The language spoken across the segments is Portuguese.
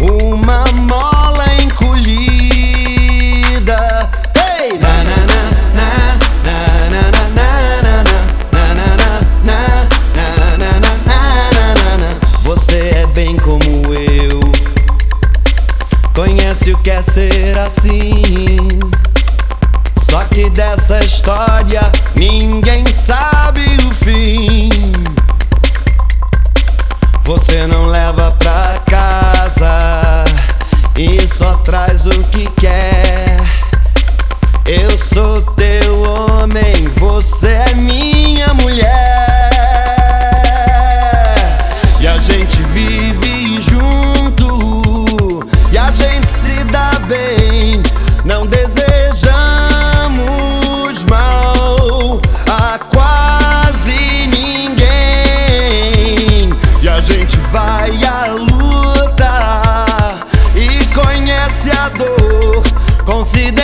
uma mola encolhida. Hey! Na, na, na, na, na, na, Você é bem como eu. Conhece o que é ser assim. Só que dessa história ninguém sabe o fim. Você não leva traz o que quer. Eu sou teu sonhador. Considera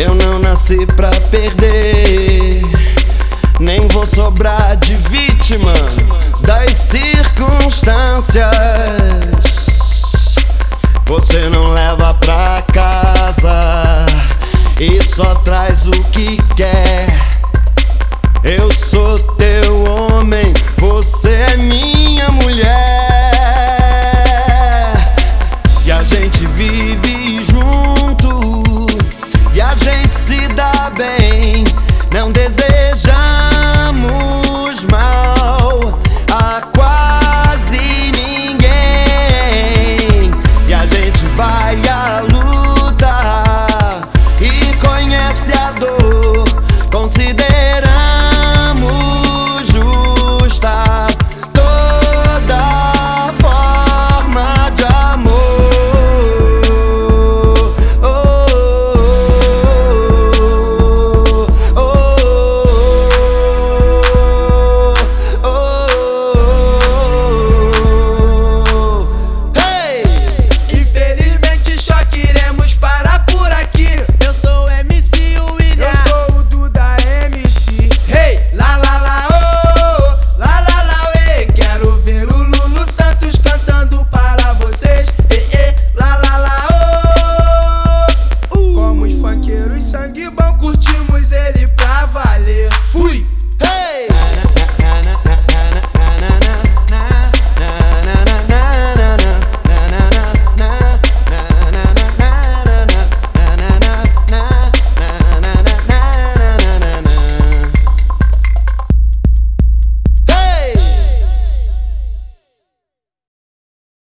Eu não nasci pra perder, nem vou sobrar de vítima das circunstâncias.